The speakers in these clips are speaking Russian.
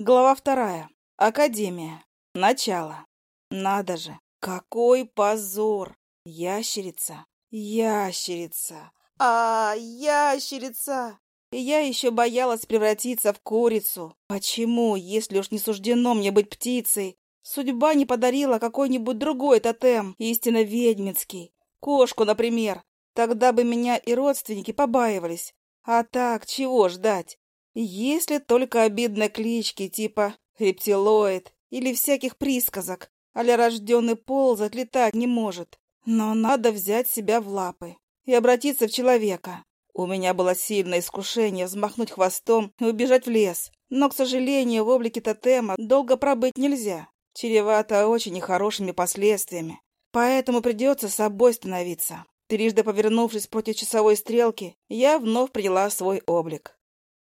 Глава вторая. Академия. Начало. Надо же, какой позор! Ящерица, ящерица, а, ящерица! Я еще боялась превратиться в курицу. Почему, если уж не суждено мне быть птицей, судьба не подарила какой-нибудь другой тотем, истинно ведьминский? Кошку, например. Тогда бы меня и родственники побаивались. А так, чего ждать? Если только обидные клички типа рептилоид или всяких присказок, а рожденный ползать, летать не может. Но надо взять себя в лапы и обратиться в человека. У меня было сильное искушение взмахнуть хвостом и убежать в лес. Но, к сожалению, в облике тотема долго пробыть нельзя. Чревато очень нехорошими последствиями. Поэтому придется собой становиться. Трижды повернувшись против часовой стрелки, я вновь приняла свой облик.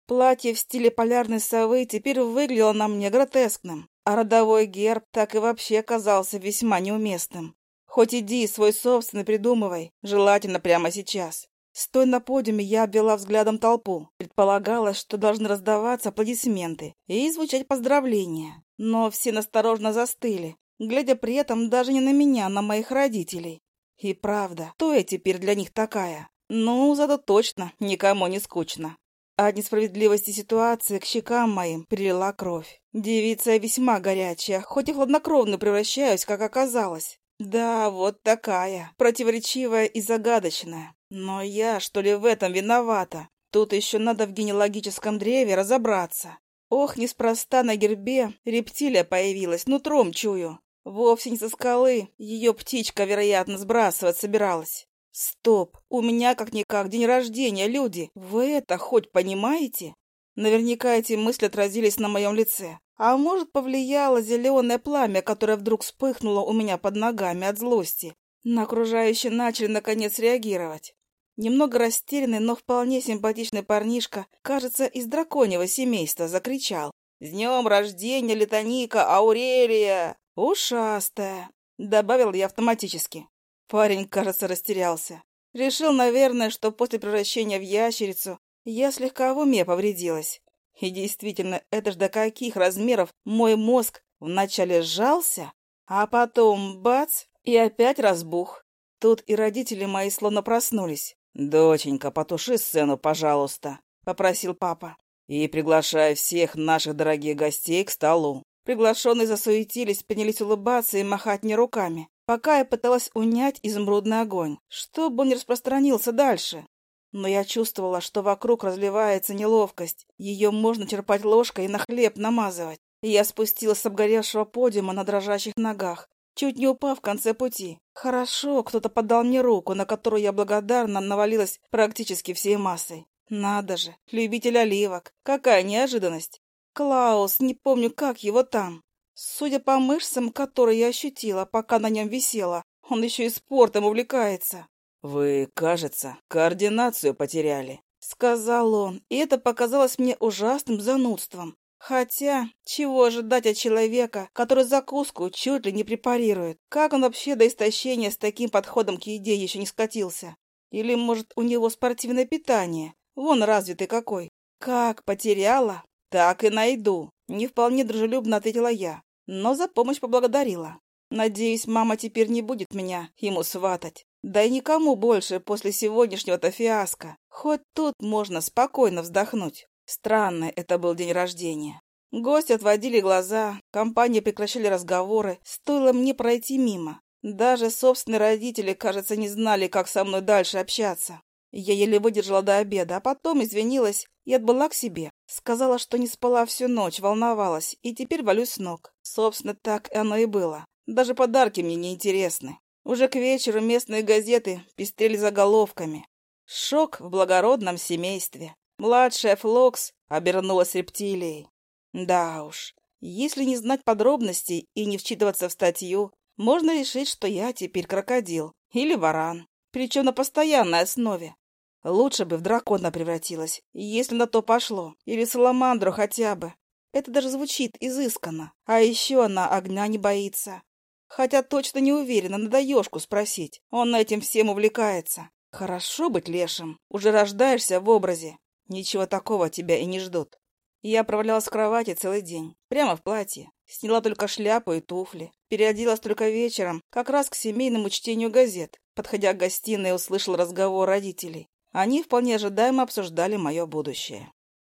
Платье в стиле полярной совы теперь выглядело на мне гротескным, а родовой герб так и вообще казался весьма неуместным. Хоть иди свой собственный придумывай, желательно прямо сейчас. Стоя на подиуме, я обвела взглядом толпу. Предполагалось, что должны раздаваться аплодисменты и звучать поздравления. Но все насторожно застыли, глядя при этом даже не на меня, а на моих родителей. И правда, кто я теперь для них такая? Ну, зато точно никому не скучно. От несправедливости ситуации к щекам моим прилила кровь. Девица весьма горячая, хоть и хладнокровно превращаюсь, как оказалось. Да, вот такая, противоречивая и загадочная. Но я, что ли, в этом виновата? Тут еще надо в генеалогическом древе разобраться. Ох, неспроста на гербе рептилия появилась, нутром чую. Вовсе не со скалы, ее птичка, вероятно, сбрасывать собиралась. Стоп, у меня как-никак день рождения, люди. Вы это хоть понимаете? Наверняка эти мысли отразились на моем лице. А может, повлияло зеленое пламя, которое вдруг вспыхнуло у меня под ногами от злости. На окружающие начали, наконец, реагировать. Немного растерянный, но вполне симпатичный парнишка, кажется, из драконьего семейства, закричал. «С днем рождения, Летоника Аурелия! Ушастая!» Добавил я автоматически. Парень, кажется, растерялся. Решил, наверное, что после превращения в ящерицу я слегка в уме повредилась. И действительно, это ж до каких размеров мой мозг вначале сжался, а потом бац, и опять разбух. Тут и родители мои словно проснулись. «Доченька, потуши сцену, пожалуйста», — попросил папа. «И приглашай всех наших дорогих гостей к столу». Приглашенные засуетились, принялись улыбаться и махать мне руками пока я пыталась унять изумрудный огонь, чтобы он не распространился дальше. Но я чувствовала, что вокруг разливается неловкость. Ее можно черпать ложкой и на хлеб намазывать. И я спустилась с обгоревшего подиума на дрожащих ногах, чуть не упав в конце пути. Хорошо, кто-то подал мне руку, на которую я благодарно навалилась практически всей массой. Надо же, любитель оливок. Какая неожиданность. Клаус, не помню, как его там. Судя по мышцам, которые я ощутила, пока на нем висела, он еще и спортом увлекается. «Вы, кажется, координацию потеряли», — сказал он, и это показалось мне ужасным занудством. Хотя, чего ожидать от человека, который закуску чуть ли не препарирует? Как он вообще до истощения с таким подходом к еде еще не скатился? Или, может, у него спортивное питание? Вон развитый какой. Как потеряла, так и найду. Не вполне дружелюбно ответила я но за помощь поблагодарила. Надеюсь, мама теперь не будет меня ему сватать. Да и никому больше после сегодняшнего-то фиаско. Хоть тут можно спокойно вздохнуть. Странный это был день рождения. Гости отводили глаза, компании прекращали разговоры, стоило мне пройти мимо. Даже собственные родители, кажется, не знали, как со мной дальше общаться. Я еле выдержала до обеда, а потом извинилась и отбыла к себе. Сказала, что не спала всю ночь, волновалась, и теперь валюсь с ног. Собственно, так оно и было. Даже подарки мне не интересны. Уже к вечеру местные газеты пестрели заголовками. Шок в благородном семействе. Младшая Флокс обернулась рептилией. Да уж, если не знать подробностей и не вчитываться в статью, можно решить, что я теперь крокодил или варан причем на постоянной основе. Лучше бы в дракона превратилась, если на то пошло, или саламандру хотя бы. Это даже звучит изысканно. А еще она огня не боится. Хотя точно не уверена, надо Ёшку спросить. Он этим всем увлекается. Хорошо быть лешим. Уже рождаешься в образе. Ничего такого тебя и не ждут. Я провалялась в кровати целый день, прямо в платье. Сняла только шляпу и туфли. Переоделась только вечером, как раз к семейному чтению газет. Подходя к гостиной, услышал разговор родителей. Они вполне ожидаемо обсуждали мое будущее.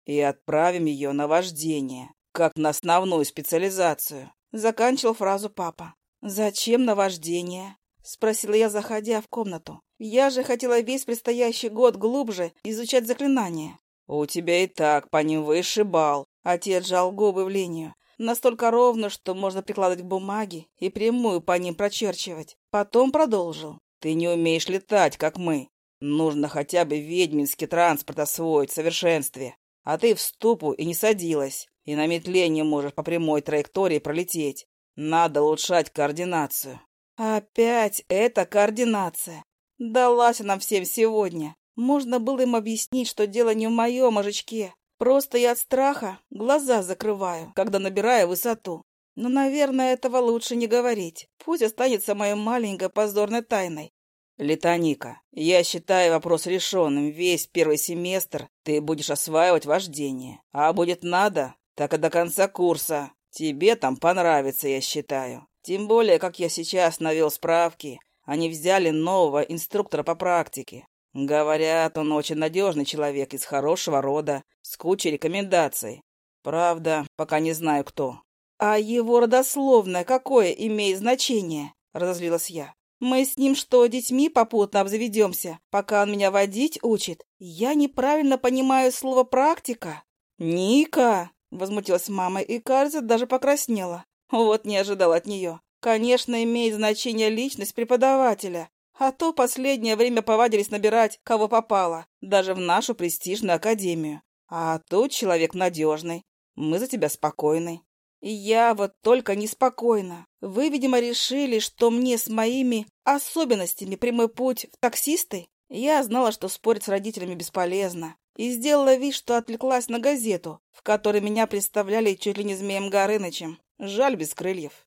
«И отправим ее на вождение, как на основную специализацию», — заканчивал фразу папа. «Зачем на вождение?» — спросила я, заходя в комнату. «Я же хотела весь предстоящий год глубже изучать заклинания». «У тебя и так по ним высший бал», — отец жал губы в линию. Настолько ровно, что можно прикладывать бумаги и прямую по ним прочерчивать. Потом продолжил. «Ты не умеешь летать, как мы. Нужно хотя бы ведьминский транспорт освоить в совершенстве. А ты в ступу и не садилась, и на метле не можешь по прямой траектории пролететь. Надо улучшать координацию». «Опять эта координация. Далась она всем сегодня. Можно было им объяснить, что дело не в моем мужичке, Просто я от страха глаза закрываю, когда набираю высоту. Но, наверное, этого лучше не говорить. Пусть останется моей маленькой позорной тайной. Летоника, я считаю вопрос решенным. Весь первый семестр ты будешь осваивать вождение. А будет надо, так и до конца курса. Тебе там понравится, я считаю. Тем более, как я сейчас навел справки, они взяли нового инструктора по практике. Говорят, он очень надежный человек из хорошего рода, с кучей рекомендаций. Правда, пока не знаю кто. А его родословное какое имеет значение? Разозлилась я. Мы с ним что, детьми попутно обзаведемся, пока он меня водить учит? Я неправильно понимаю слово «практика». «Ника!» — возмутилась мама и, кажется, даже покраснела. Вот не ожидал от нее. Конечно, имеет значение личность преподавателя, а то последнее время повадились набирать, кого попало, даже в нашу престижную академию. А тут человек надежный. Мы за тебя спокойны. Я вот только неспокойна. Вы, видимо, решили, что мне с моими особенностями прямой путь в таксисты? Я знала, что спорить с родителями бесполезно, и сделала вид, что отвлеклась на газету, в которой меня представляли чуть ли не Змеем Горынычем. Жаль без крыльев.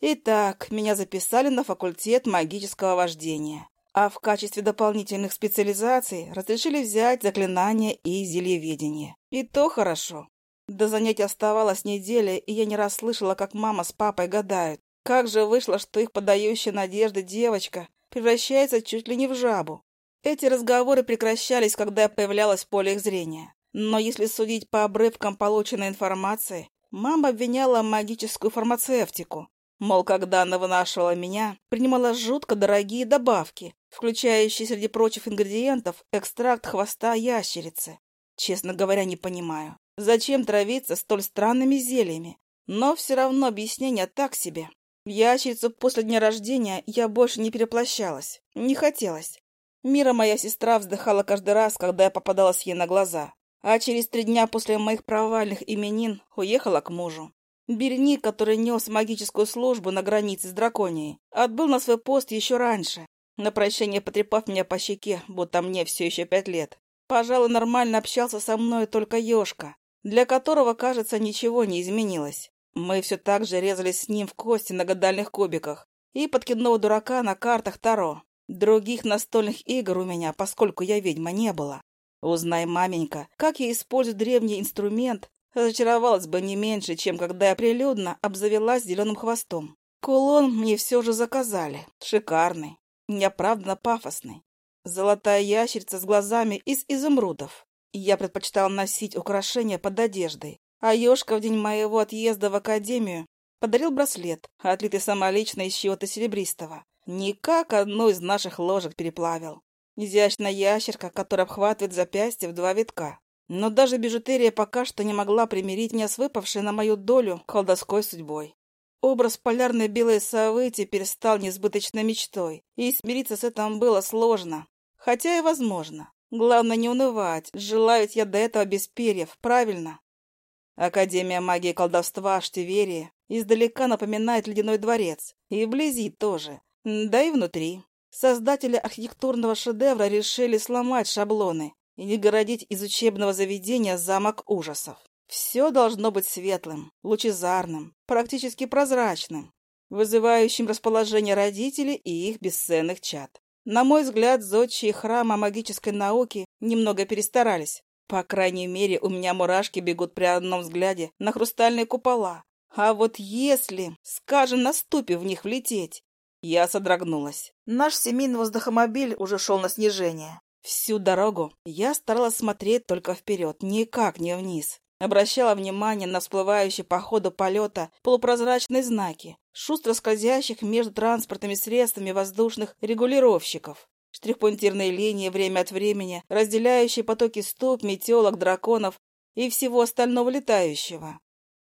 Итак, меня записали на факультет магического вождения, а в качестве дополнительных специализаций разрешили взять заклинания и зельеведение. И то хорошо. До занятий оставалась неделя, и я не раз слышала, как мама с папой гадают, как же вышло, что их подающая надежды девочка превращается чуть ли не в жабу. Эти разговоры прекращались, когда я появлялась в поле их зрения. Но если судить по обрывкам полученной информации, мама обвиняла магическую фармацевтику, Мол, когда она вынашивала меня, принимала жутко дорогие добавки, включающие среди прочих ингредиентов экстракт хвоста ящерицы. Честно говоря, не понимаю, зачем травиться столь странными зельями. Но все равно объяснение так себе. Ящерицу после дня рождения я больше не переплощалась. Не хотелось. Мира моя сестра вздыхала каждый раз, когда я попадалась ей на глаза. А через три дня после моих провальных именин уехала к мужу. Берник, который нес магическую службу на границе с драконией, отбыл на свой пост еще раньше, на прощание потрепав меня по щеке, будто мне все еще пять лет. Пожалуй, нормально общался со мной только Ёшка, для которого, кажется, ничего не изменилось. Мы все так же резались с ним в кости на гадальных кубиках и подкидного дурака на картах Таро. Других настольных игр у меня, поскольку я ведьма, не было. Узнай, маменька, как я использую древний инструмент, Разочаровалась бы не меньше, чем когда я прилюдно обзавелась зеленым хвостом. Кулон мне все же заказали. Шикарный, неоправданно пафосный. Золотая ящерица с глазами из изумрудов. Я предпочитала носить украшения под одеждой. А Ёшка в день моего отъезда в академию подарил браслет, отлитый самолично из чего-то серебристого. Никак одну из наших ложек переплавил. Изящная ящерка, которая обхватывает запястье в два витка. Но даже бижутерия пока что не могла примирить меня с выпавшей на мою долю колдовской судьбой. Образ полярной белой совы теперь стал несбыточной мечтой, и смириться с этим было сложно. Хотя и возможно. Главное не унывать, жила я до этого без перьев, правильно? Академия магии и колдовства Штиверии издалека напоминает ледяной дворец, и вблизи тоже, да и внутри. Создатели архитектурного шедевра решили сломать шаблоны и не городить из учебного заведения замок ужасов. Все должно быть светлым, лучезарным, практически прозрачным, вызывающим расположение родителей и их бесценных чад. На мой взгляд, зодчие храма магической науки немного перестарались. По крайней мере, у меня мурашки бегут при одном взгляде на хрустальные купола. А вот если, скажем, на ступе в них влететь... Я содрогнулась. Наш семейный воздухомобиль уже шел на снижение. Всю дорогу я старалась смотреть только вперед, никак не вниз. Обращала внимание на всплывающие по ходу полета полупрозрачные знаки, шустро скользящих между транспортными средствами воздушных регулировщиков. Штрихпунктирные линии время от времени, разделяющие потоки стоп, метелок, драконов и всего остального летающего.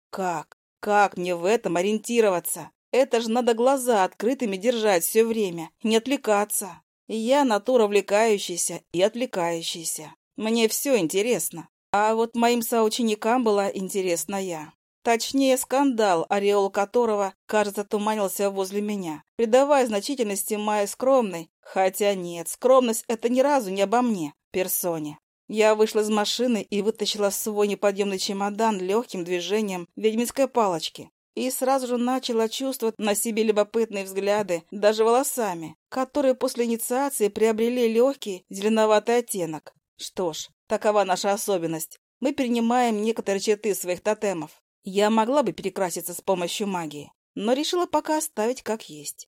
Как? Как мне в этом ориентироваться? Это же надо глаза открытыми держать все время, не отвлекаться. Я натура увлекающаяся и отвлекающаяся. Мне все интересно. А вот моим соученикам была интересна я. Точнее, скандал, ореол которого, кажется, туманился возле меня, придавая значительности моей скромной, хотя нет, скромность — это ни разу не обо мне, персоне. Я вышла из машины и вытащила свой неподъемный чемодан легким движением ведьминской палочки и сразу же начала чувствовать на себе любопытные взгляды, даже волосами, которые после инициации приобрели легкий зеленоватый оттенок. Что ж, такова наша особенность. Мы перенимаем некоторые черты своих тотемов. Я могла бы перекраситься с помощью магии, но решила пока оставить как есть.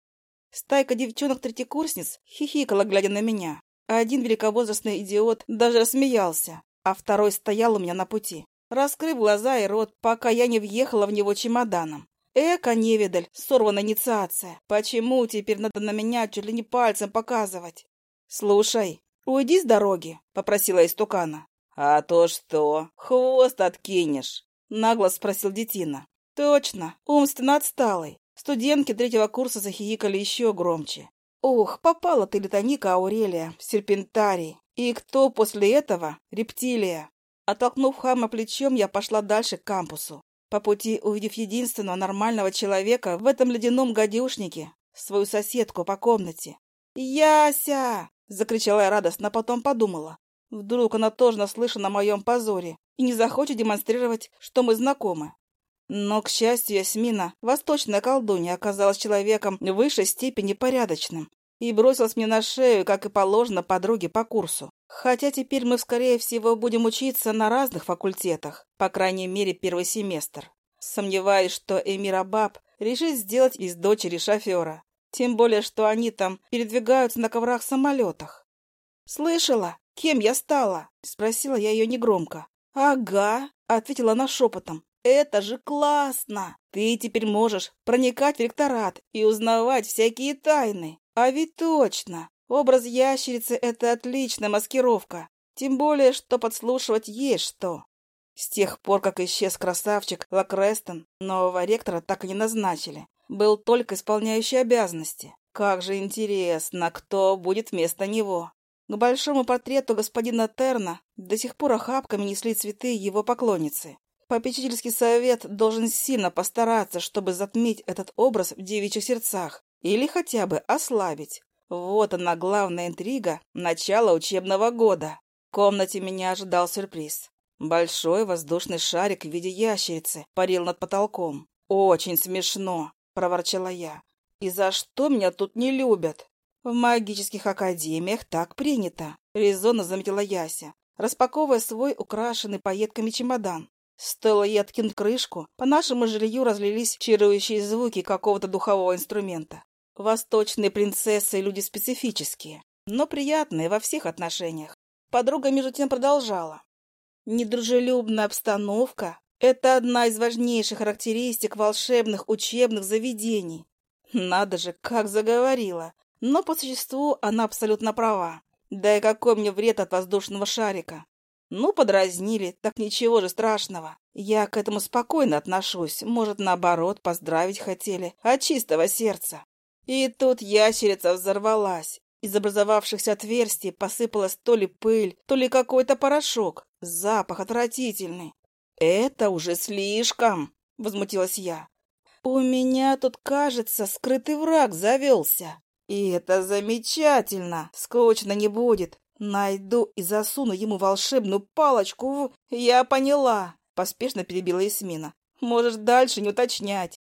Стайка девчонок-третьекурсниц хихикала, глядя на меня. Один великовозрастный идиот даже рассмеялся, а второй стоял у меня на пути раскрыв глаза и рот, пока я не въехала в него чемоданом. Эка, невидаль, сорвана инициация. Почему теперь надо на меня чуть ли не пальцем показывать? Слушай, уйди с дороги, попросила истукана. А то что, хвост откинешь? Нагло спросил детина. Точно, умственно отсталый. Студентки третьего курса захихикали еще громче. Ох, попала ты, Летоника Аурелия, серпентарий. И кто после этого? Рептилия. Оттолкнув хама плечом, я пошла дальше к кампусу. По пути, увидев единственного нормального человека в этом ледяном гадюшнике, свою соседку по комнате. «Яся!» — закричала я радостно, потом подумала. Вдруг она тоже наслышана о моем позоре и не захочет демонстрировать, что мы знакомы. Но, к счастью, Ясмина, восточная колдунья, оказалась человеком в высшей степени порядочным и бросилась мне на шею, как и положено подруге по курсу. Хотя теперь мы, скорее всего, будем учиться на разных факультетах, по крайней мере, первый семестр. Сомневаюсь, что Эмир Абаб решит сделать из дочери шофера. Тем более, что они там передвигаются на коврах-самолетах. «Слышала, кем я стала?» — спросила я ее негромко. «Ага», — ответила она шепотом. «Это же классно! Ты теперь можешь проникать в ректорат и узнавать всякие тайны. А ведь точно! Образ ящерицы — это отличная маскировка. Тем более, что подслушивать есть что. С тех пор, как исчез красавчик Лакрестон, нового ректора так и не назначили. Был только исполняющий обязанности. Как же интересно, кто будет вместо него. К большому портрету господина Терна до сих пор охапками несли цветы его поклонницы. Попечительский совет должен сильно постараться, чтобы затмить этот образ в девичьих сердцах. Или хотя бы ослабить. Вот она, главная интрига начала учебного года. В комнате меня ожидал сюрприз. Большой воздушный шарик в виде ящерицы парил над потолком. «Очень смешно», — проворчала я. «И за что меня тут не любят?» «В магических академиях так принято», — резонно заметила Яся, распаковывая свой украшенный пайетками чемодан. Стоило ей откинуть крышку, по нашему жилью разлились чарующие звуки какого-то духового инструмента. Восточные принцессы — люди специфические, но приятные во всех отношениях. Подруга между тем продолжала. Недружелюбная обстановка — это одна из важнейших характеристик волшебных учебных заведений. Надо же, как заговорила. Но по существу она абсолютно права. Да и какой мне вред от воздушного шарика? Ну, подразнили, так ничего же страшного. Я к этому спокойно отношусь. Может, наоборот, поздравить хотели от чистого сердца. И тут ящерица взорвалась. Из образовавшихся отверстий посыпалась то ли пыль, то ли какой-то порошок. Запах отвратительный. «Это уже слишком!» — возмутилась я. «У меня тут, кажется, скрытый враг завелся. И это замечательно! Скучно не будет. Найду и засуну ему волшебную палочку в... Я поняла!» — поспешно перебила Эсмина. «Можешь дальше не уточнять.